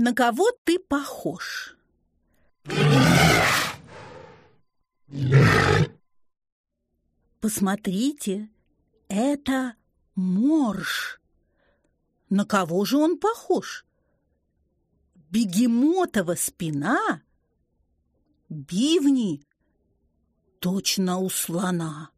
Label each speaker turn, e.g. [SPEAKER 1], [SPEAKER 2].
[SPEAKER 1] На кого ты похож? Посмотрите, это морж. На кого же он похож? Бегемотова спина, бивни точно у слона.